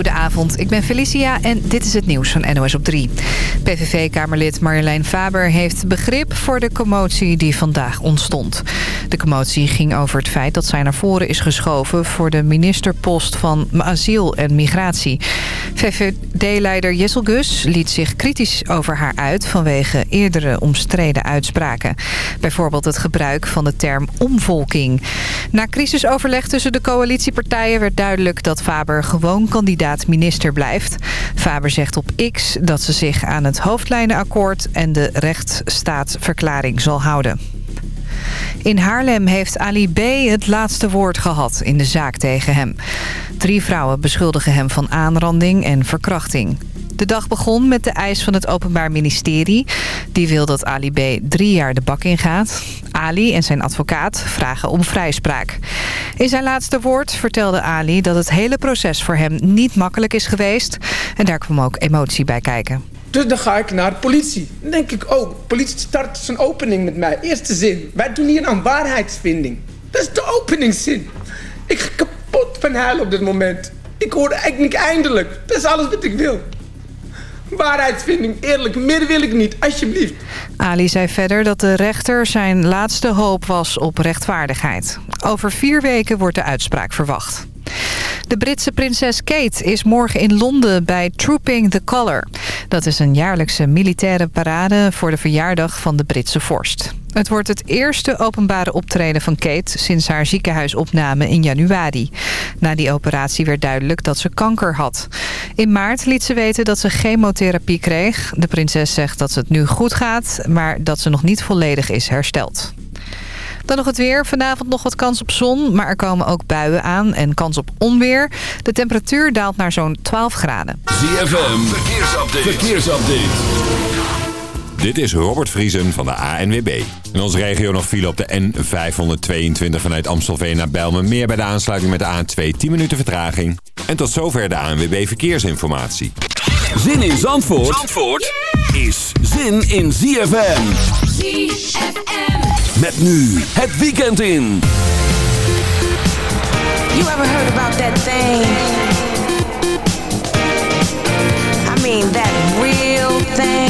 Goedenavond, ik ben Felicia en dit is het nieuws van NOS op 3. PVV-kamerlid Marjolein Faber heeft begrip voor de commotie die vandaag ontstond. De commotie ging over het feit dat zij naar voren is geschoven... voor de ministerpost van asiel en migratie. VVD-leider Jessel Gus liet zich kritisch over haar uit... vanwege eerdere omstreden uitspraken. Bijvoorbeeld het gebruik van de term omvolking. Na crisisoverleg tussen de coalitiepartijen werd duidelijk dat Faber gewoon kandidaat minister blijft. Faber zegt op X dat ze zich aan het hoofdlijnenakkoord en de rechtsstaatsverklaring zal houden. In Haarlem heeft Ali B. het laatste woord gehad in de zaak tegen hem. Drie vrouwen beschuldigen hem van aanranding en verkrachting. De dag begon met de eis van het Openbaar Ministerie. Die wil dat Ali B. drie jaar de bak ingaat. Ali en zijn advocaat vragen om vrijspraak. In zijn laatste woord vertelde Ali dat het hele proces voor hem niet makkelijk is geweest. En daar kwam ook emotie bij kijken. Dus dan ga ik naar politie. Dan denk ik, oh, politie start zijn opening met mij. Eerste zin. Wij doen hier aan waarheidsvinding. Dat is de openingszin. Ik ga kapot van huilen op dit moment. Ik hoorde eigenlijk eindelijk. Dat is alles wat ik wil. Waarheidsvinding, eerlijk, meer wil ik niet, alsjeblieft. Ali zei verder dat de rechter zijn laatste hoop was op rechtvaardigheid. Over vier weken wordt de uitspraak verwacht. De Britse prinses Kate is morgen in Londen bij Trooping the Colour. Dat is een jaarlijkse militaire parade voor de verjaardag van de Britse vorst. Het wordt het eerste openbare optreden van Kate sinds haar ziekenhuisopname in januari. Na die operatie werd duidelijk dat ze kanker had. In maart liet ze weten dat ze chemotherapie kreeg. De prinses zegt dat het nu goed gaat, maar dat ze nog niet volledig is hersteld. Dan nog het weer. Vanavond nog wat kans op zon, maar er komen ook buien aan en kans op onweer. De temperatuur daalt naar zo'n 12 graden. ZFM, verkeersupdate. verkeersupdate. Dit is Robert Vriesen van de ANWB. In onze regio nog file op de N522 vanuit Amstelveen naar Bijlmer. Meer bij de aansluiting met de A2 10 minuten vertraging. En tot zover de ANWB Verkeersinformatie. Zin in Zandvoort, Zandvoort is zin in ZFM. ZFM. Met nu het weekend in. You ever heard about that thing? I mean that real thing.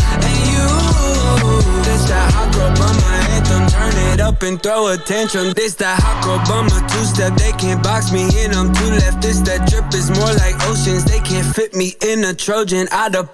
Anthem. Turn it up and throw attention. This that hot girl bummer two step. They can't box me in. I'm too left. This that drip is more like oceans. They can't fit me in a Trojan of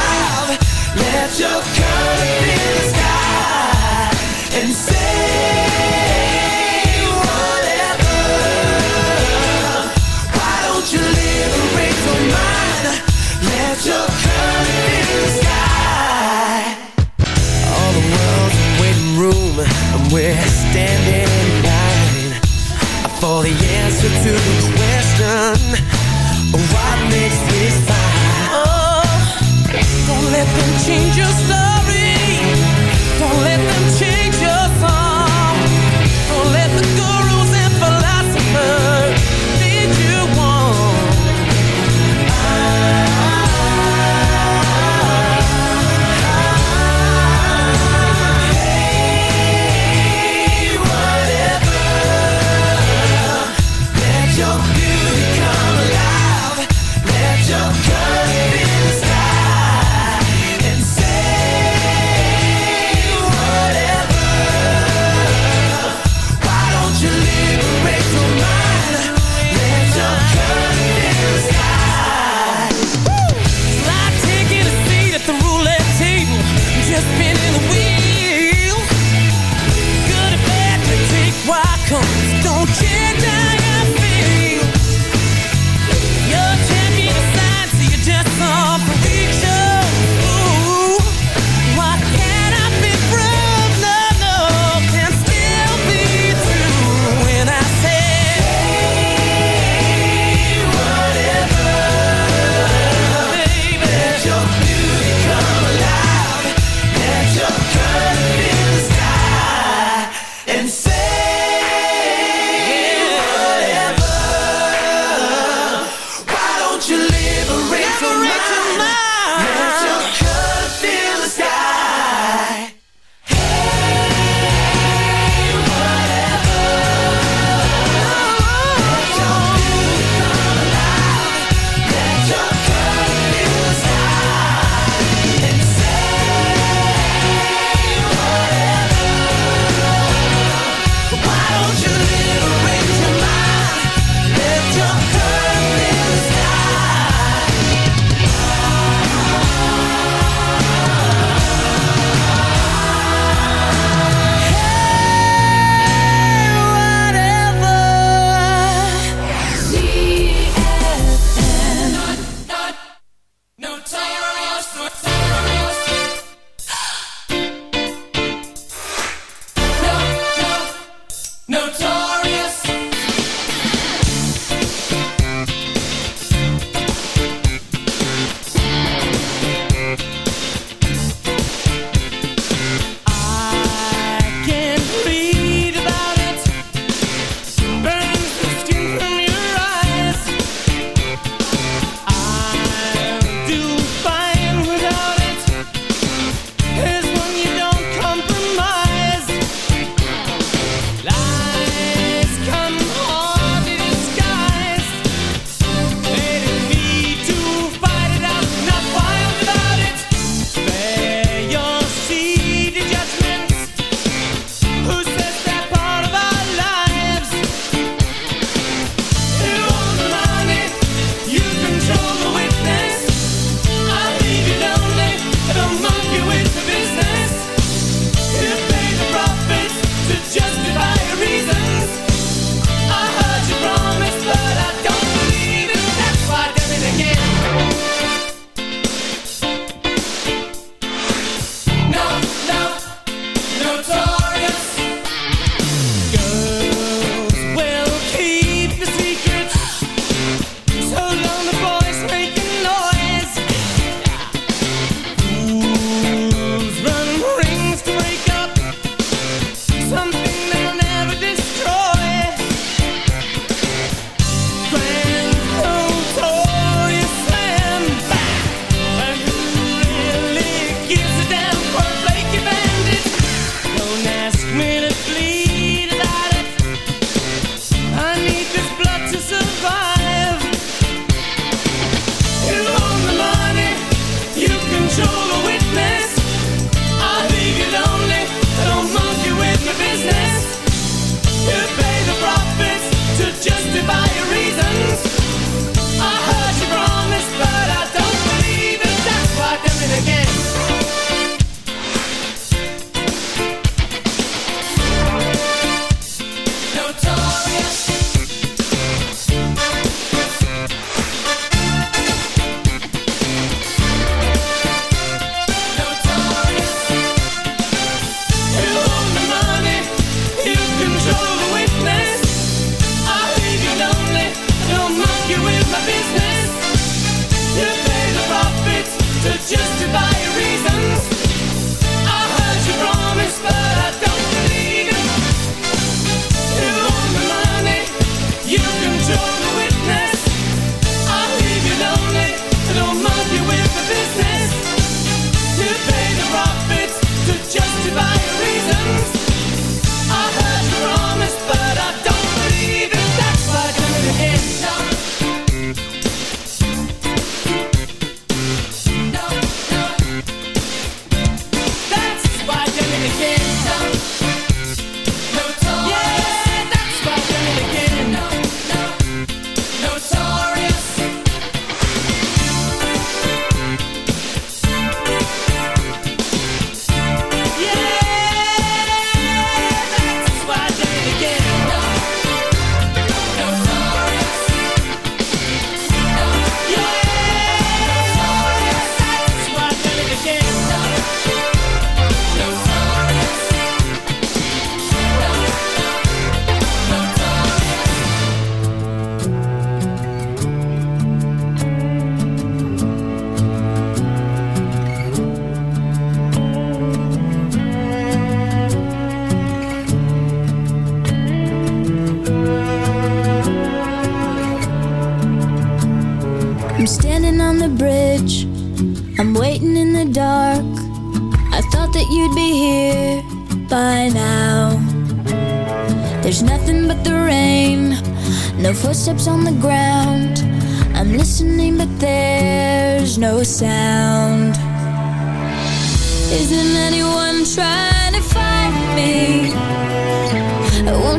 For the sky and say, Whatever. Why don't you liberate from mine? Let your color in the sky. All the world's in waiting room, and we're standing and dying. I follow the answer to the question: What makes this let them change your story.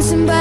dancing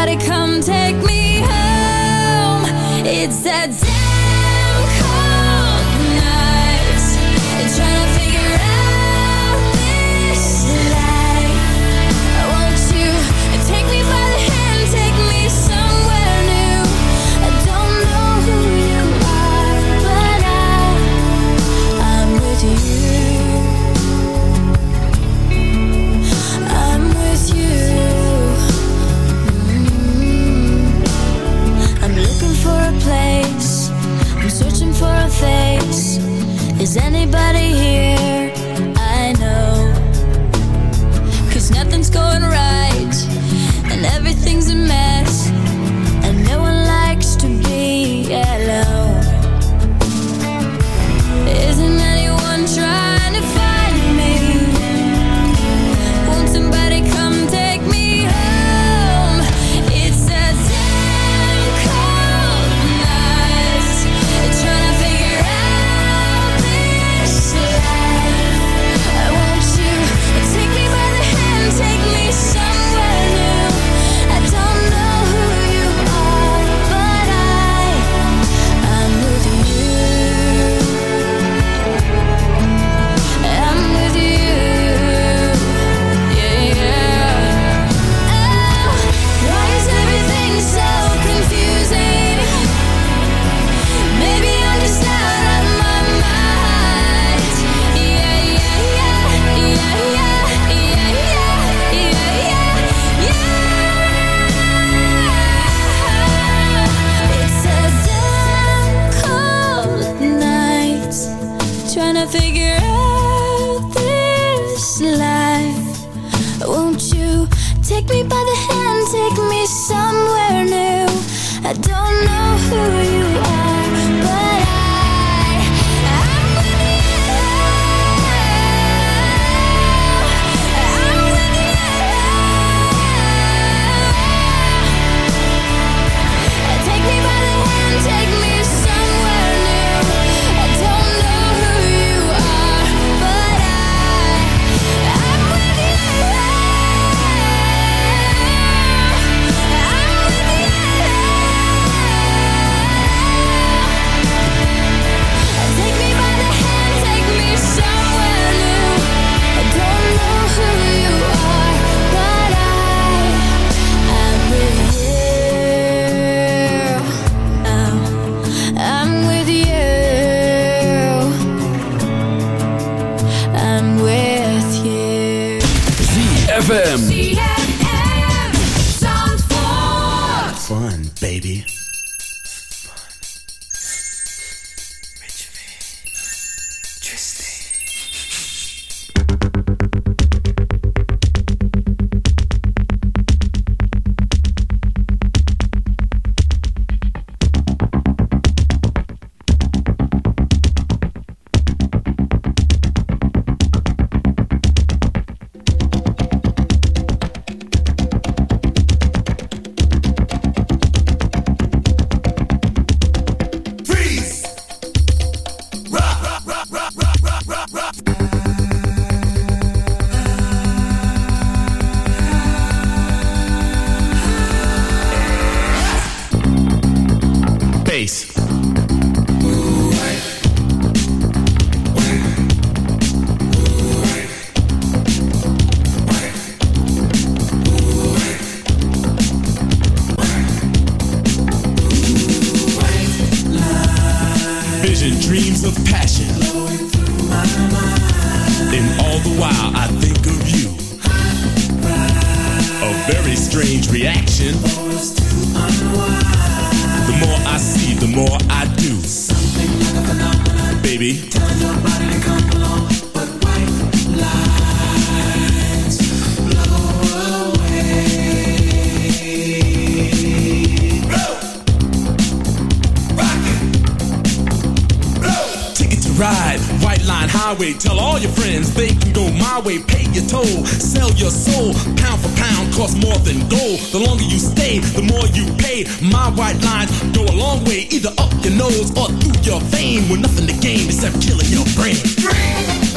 your fame with nothing to gain except killing your brain.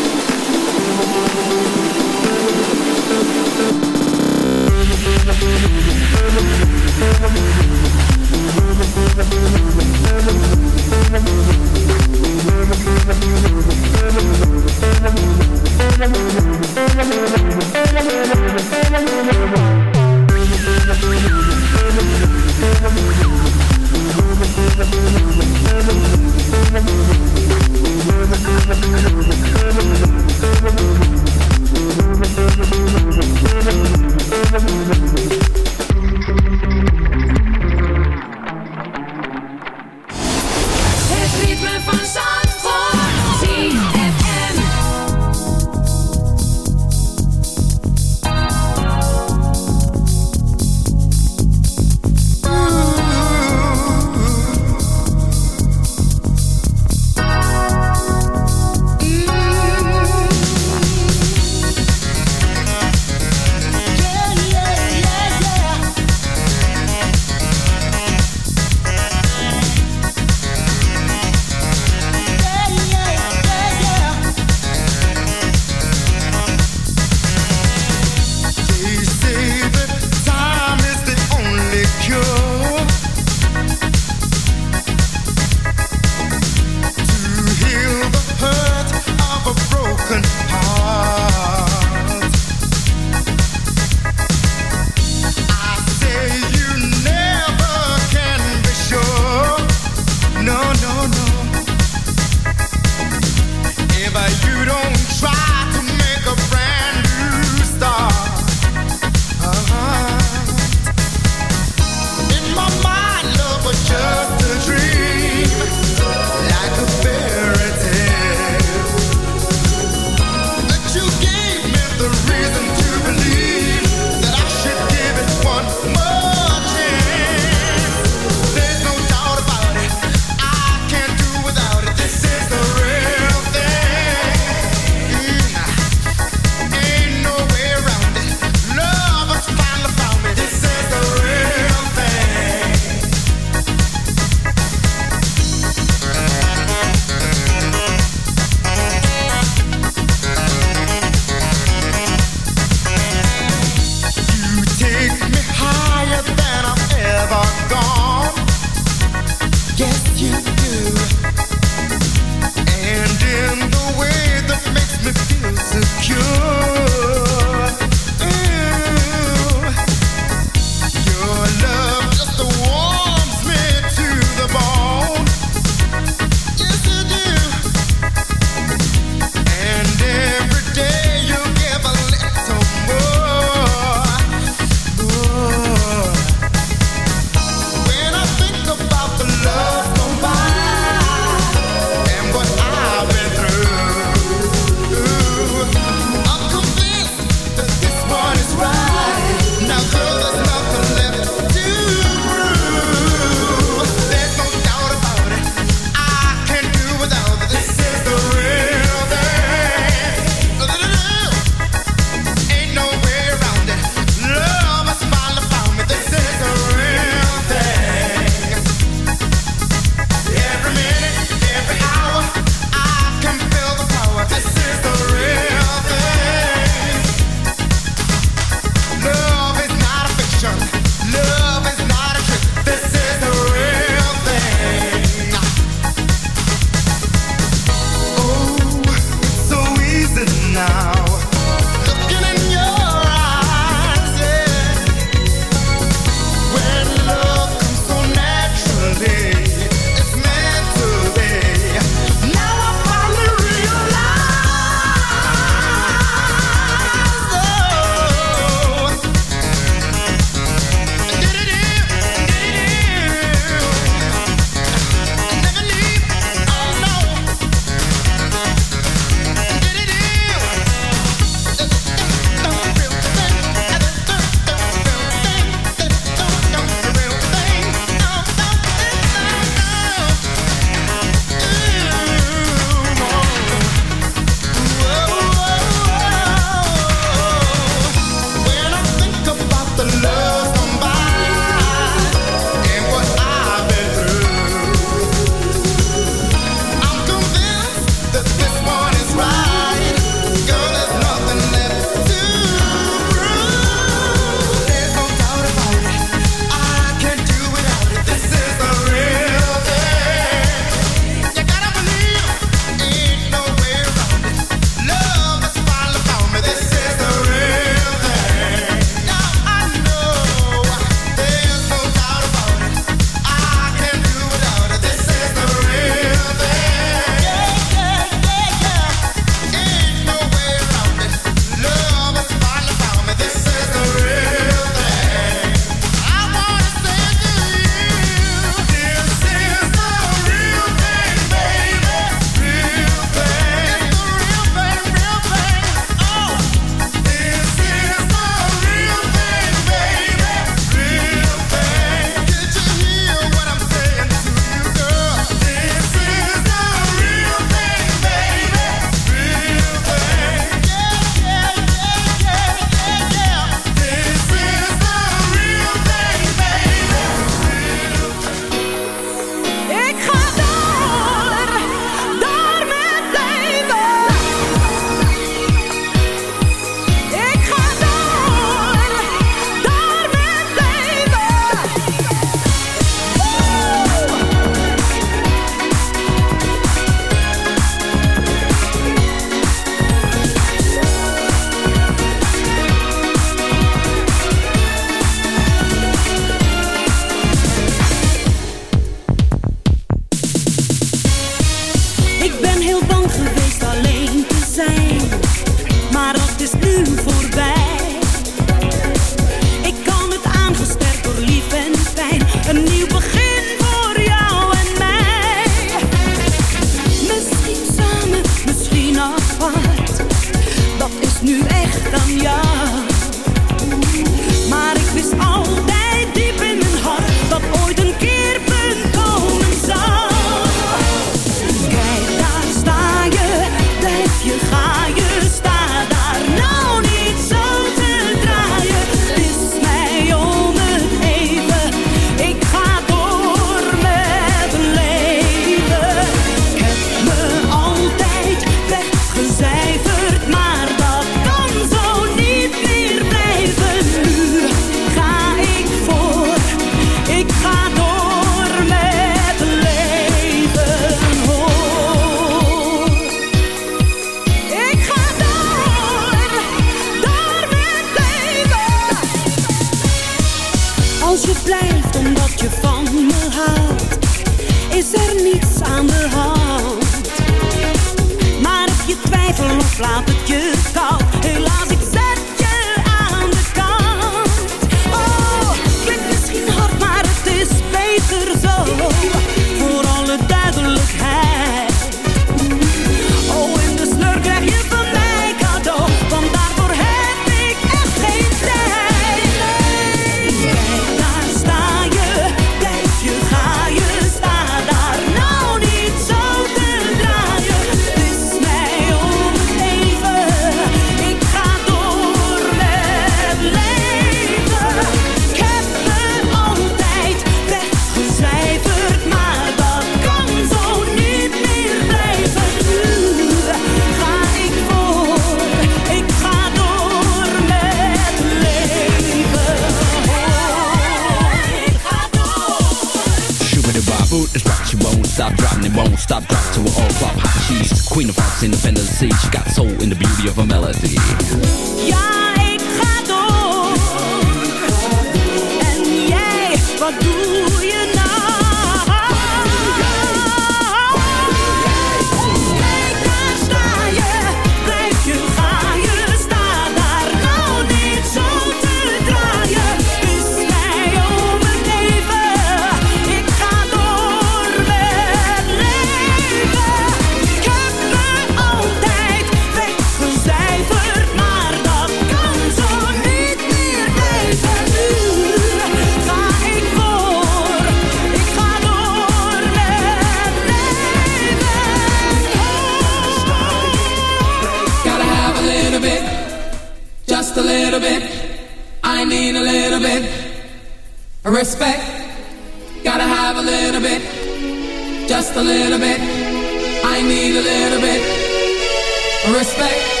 Respect.